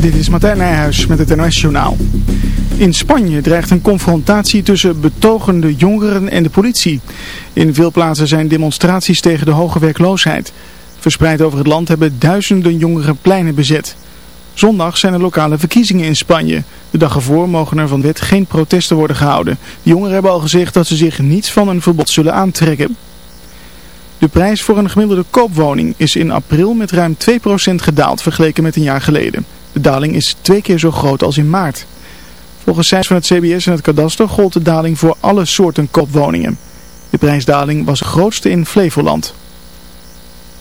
Dit is Martijn Nijhuis met het NOS-journaal. In Spanje dreigt een confrontatie tussen betogende jongeren en de politie. In veel plaatsen zijn demonstraties tegen de hoge werkloosheid. Verspreid over het land hebben duizenden jongeren pleinen bezet. Zondag zijn er lokale verkiezingen in Spanje. De dag ervoor mogen er van wet geen protesten worden gehouden. De jongeren hebben al gezegd dat ze zich niets van een verbod zullen aantrekken. De prijs voor een gemiddelde koopwoning is in april met ruim 2% gedaald vergeleken met een jaar geleden. De daling is twee keer zo groot als in maart. Volgens cijfers van het CBS en het kadaster gold de daling voor alle soorten koopwoningen. De prijsdaling was de grootste in Flevoland.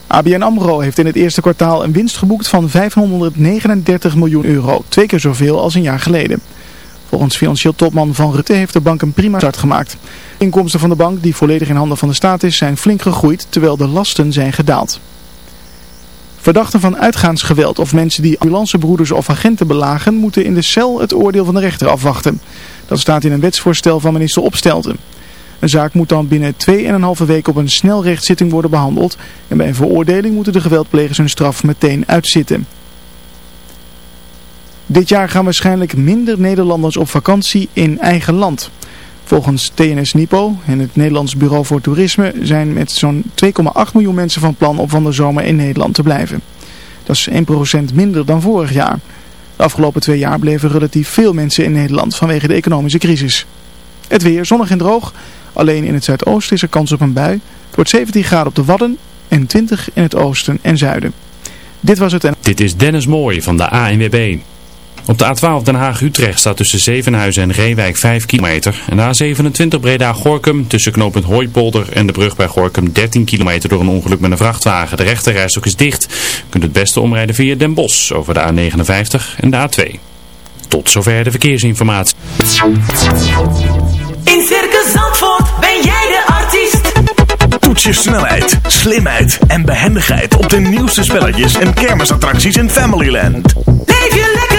ABN AMRO heeft in het eerste kwartaal een winst geboekt van 539 miljoen euro, twee keer zoveel als een jaar geleden. Volgens financieel topman Van Rutte heeft de bank een prima start gemaakt. Inkomsten van de bank, die volledig in handen van de staat is, zijn flink gegroeid, terwijl de lasten zijn gedaald. Verdachten van uitgaansgeweld of mensen die ambulancebroeders of agenten belagen, moeten in de cel het oordeel van de rechter afwachten. Dat staat in een wetsvoorstel van minister Opstelten. Een zaak moet dan binnen 2,5 week op een snelrechtszitting worden behandeld en bij een veroordeling moeten de geweldplegers hun straf meteen uitzitten. Dit jaar gaan waarschijnlijk minder Nederlanders op vakantie in eigen land. Volgens TNS Nipo en het Nederlands Bureau voor Toerisme zijn met zo'n 2,8 miljoen mensen van plan om van de zomer in Nederland te blijven. Dat is 1% minder dan vorig jaar. De afgelopen twee jaar bleven relatief veel mensen in Nederland vanwege de economische crisis. Het weer zonnig en droog. Alleen in het zuidoosten is er kans op een bui. Het wordt 17 graden op de Wadden en 20 in het oosten en zuiden. Dit was het en... Dit is Dennis Mooij van de ANWB. Op de A12 Den Haag-Utrecht staat tussen Zevenhuizen en Reewijk 5 kilometer. En de A27 Breda-Gorkum tussen knooppunt Hooipolder en de brug bij Gorkum 13 kilometer door een ongeluk met een vrachtwagen. De rechterrijstok is dicht. Je kunt het beste omrijden via Den Bosch over de A59 en de A2. Tot zover de verkeersinformatie. In Circus Zandvoort ben jij de artiest. Toets je snelheid, slimheid en behendigheid op de nieuwste spelletjes en kermisattracties in Familyland. Leef je lekker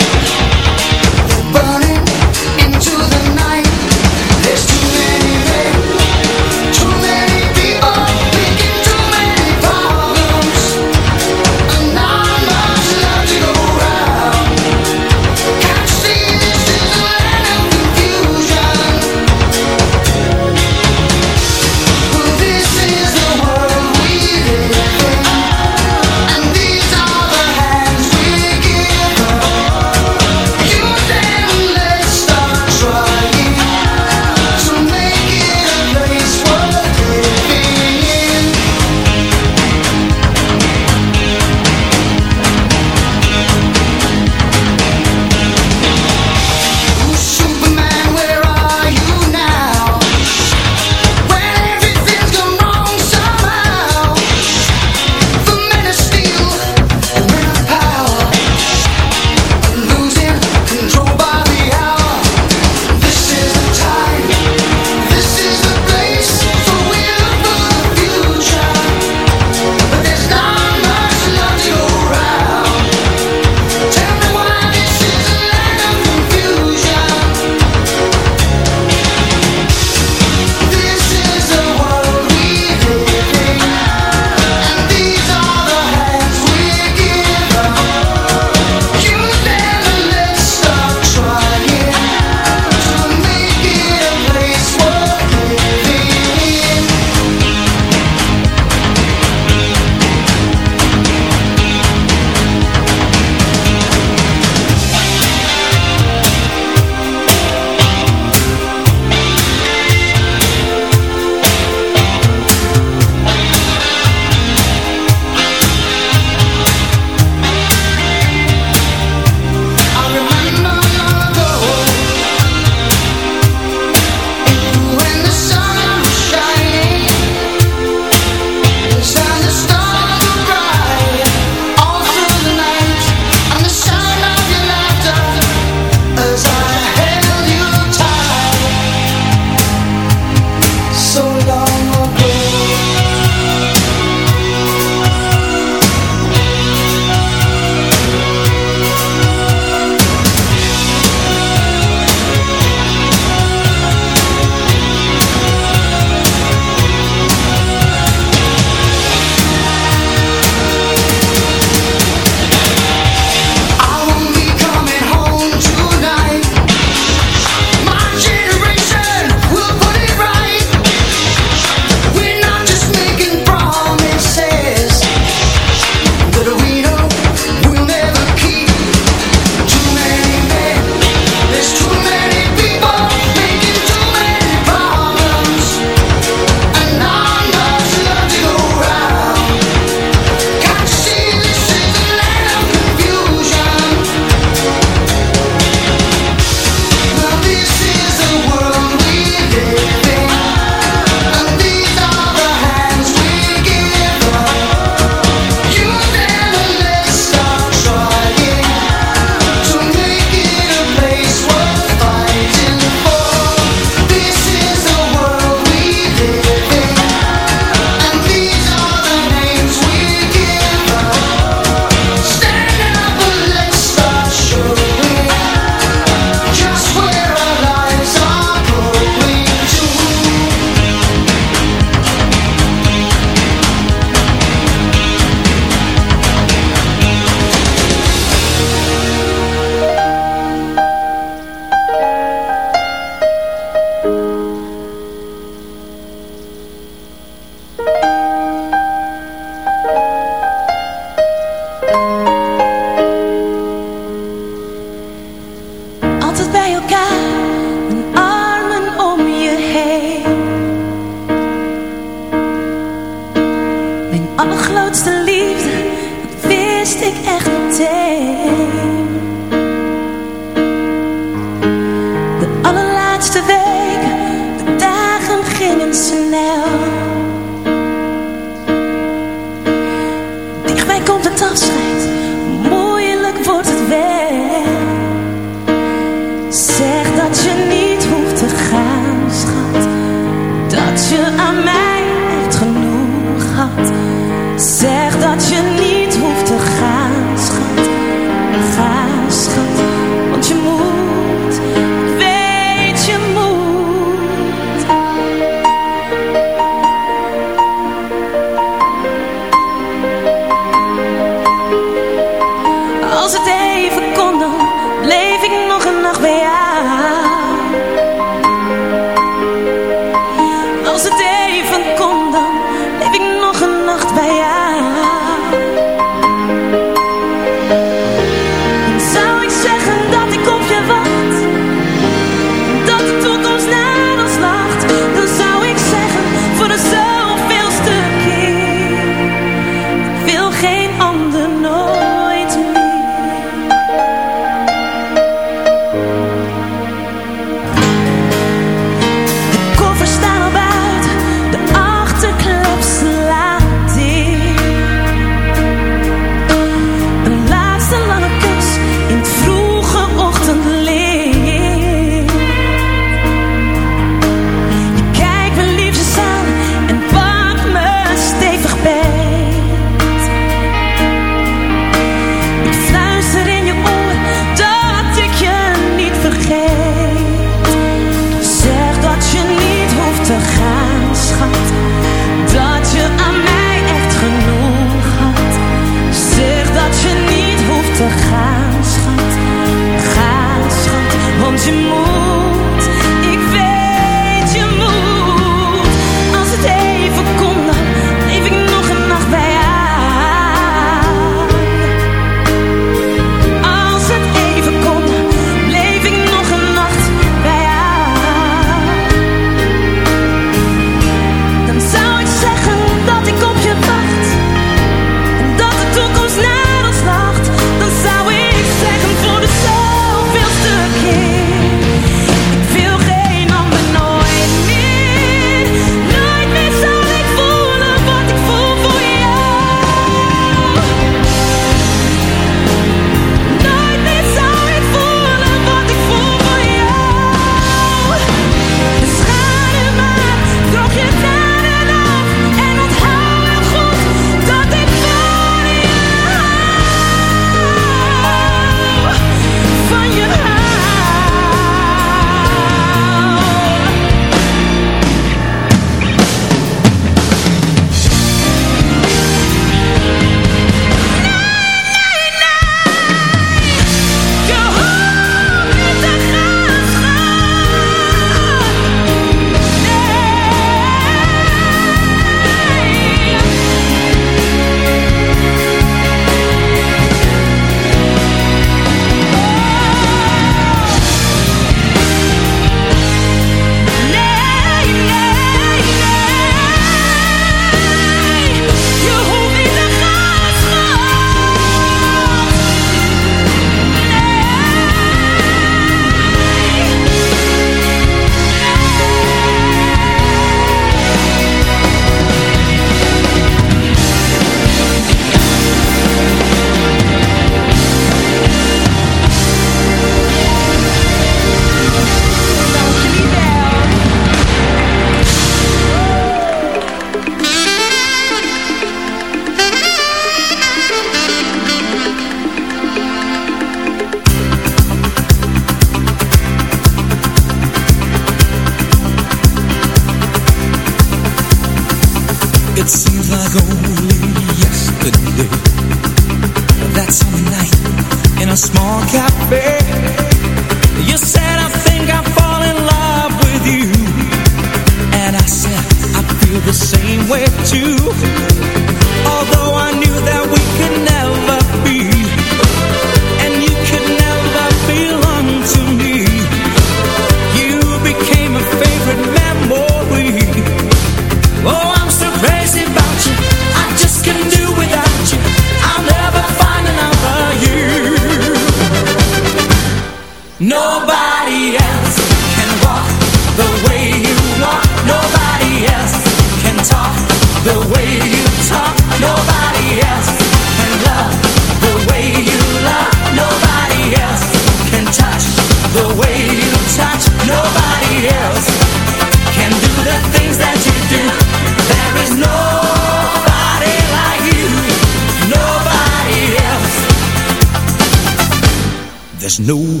There's no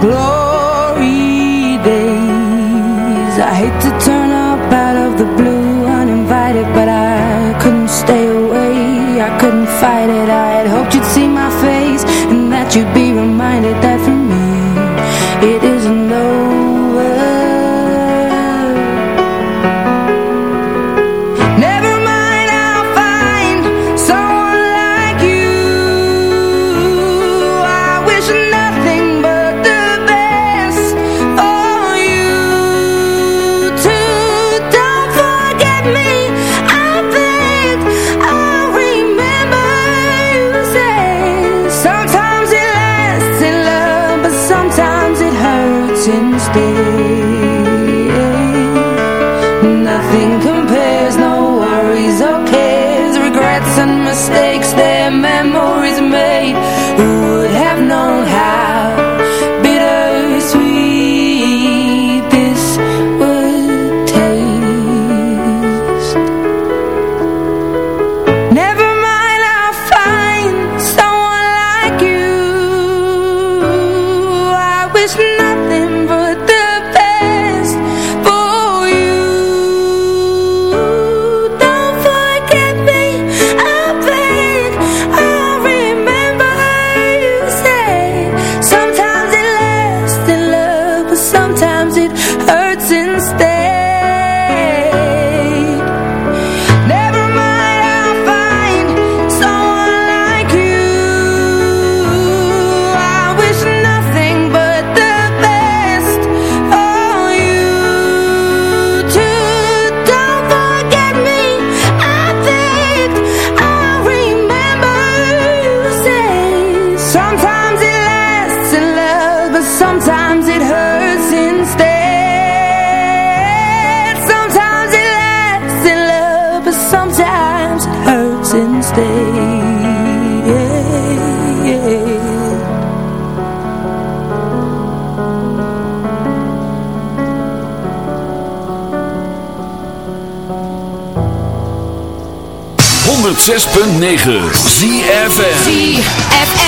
glory days. I hate to turn up out of the blue uninvited but I 106.9 ZFM ZFM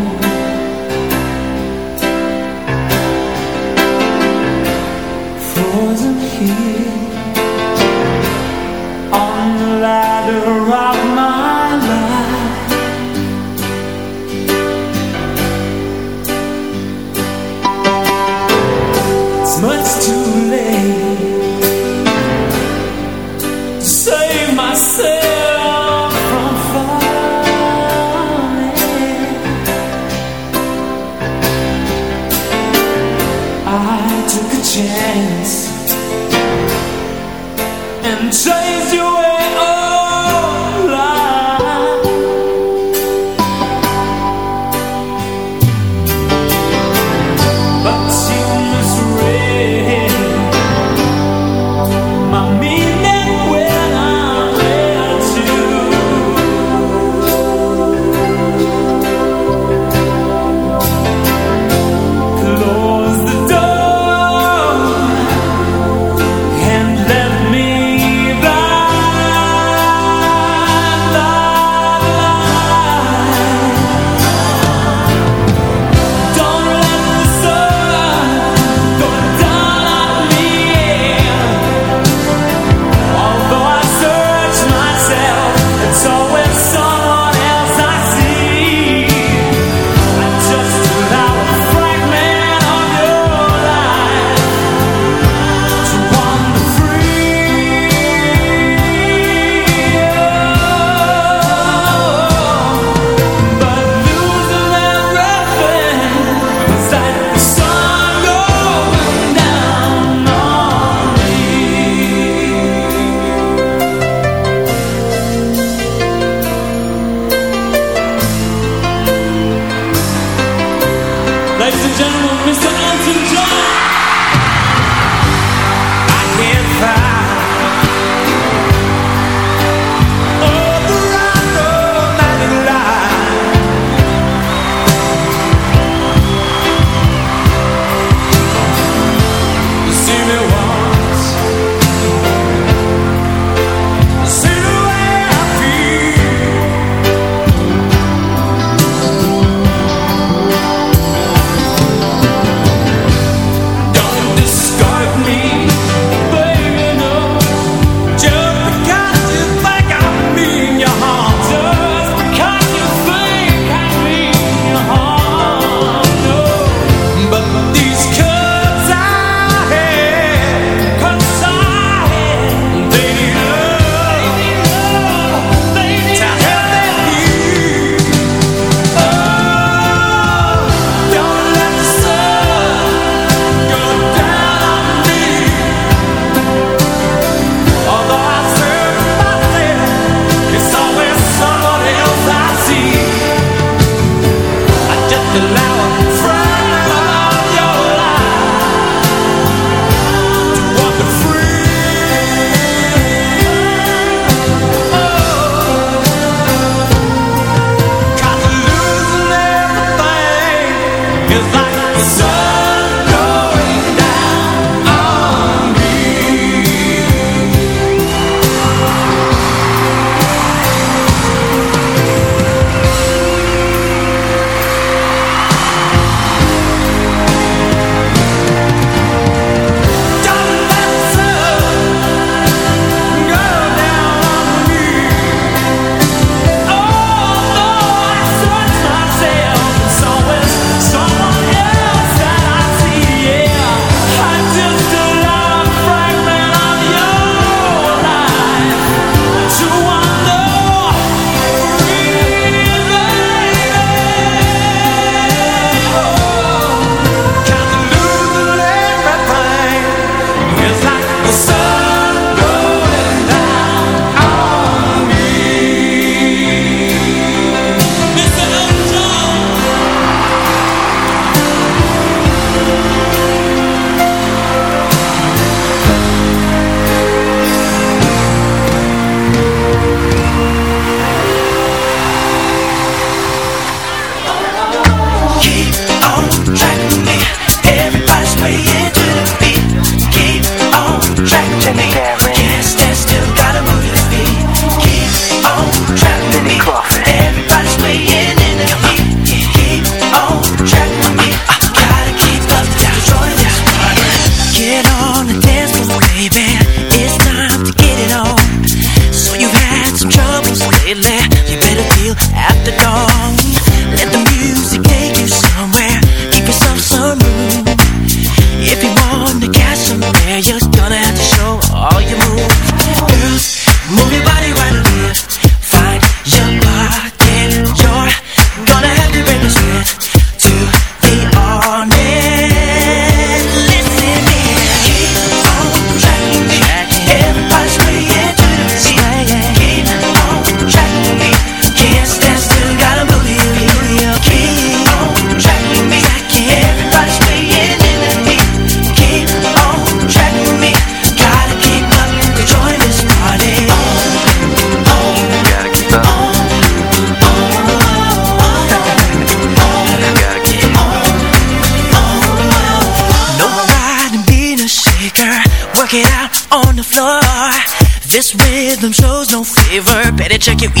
check it.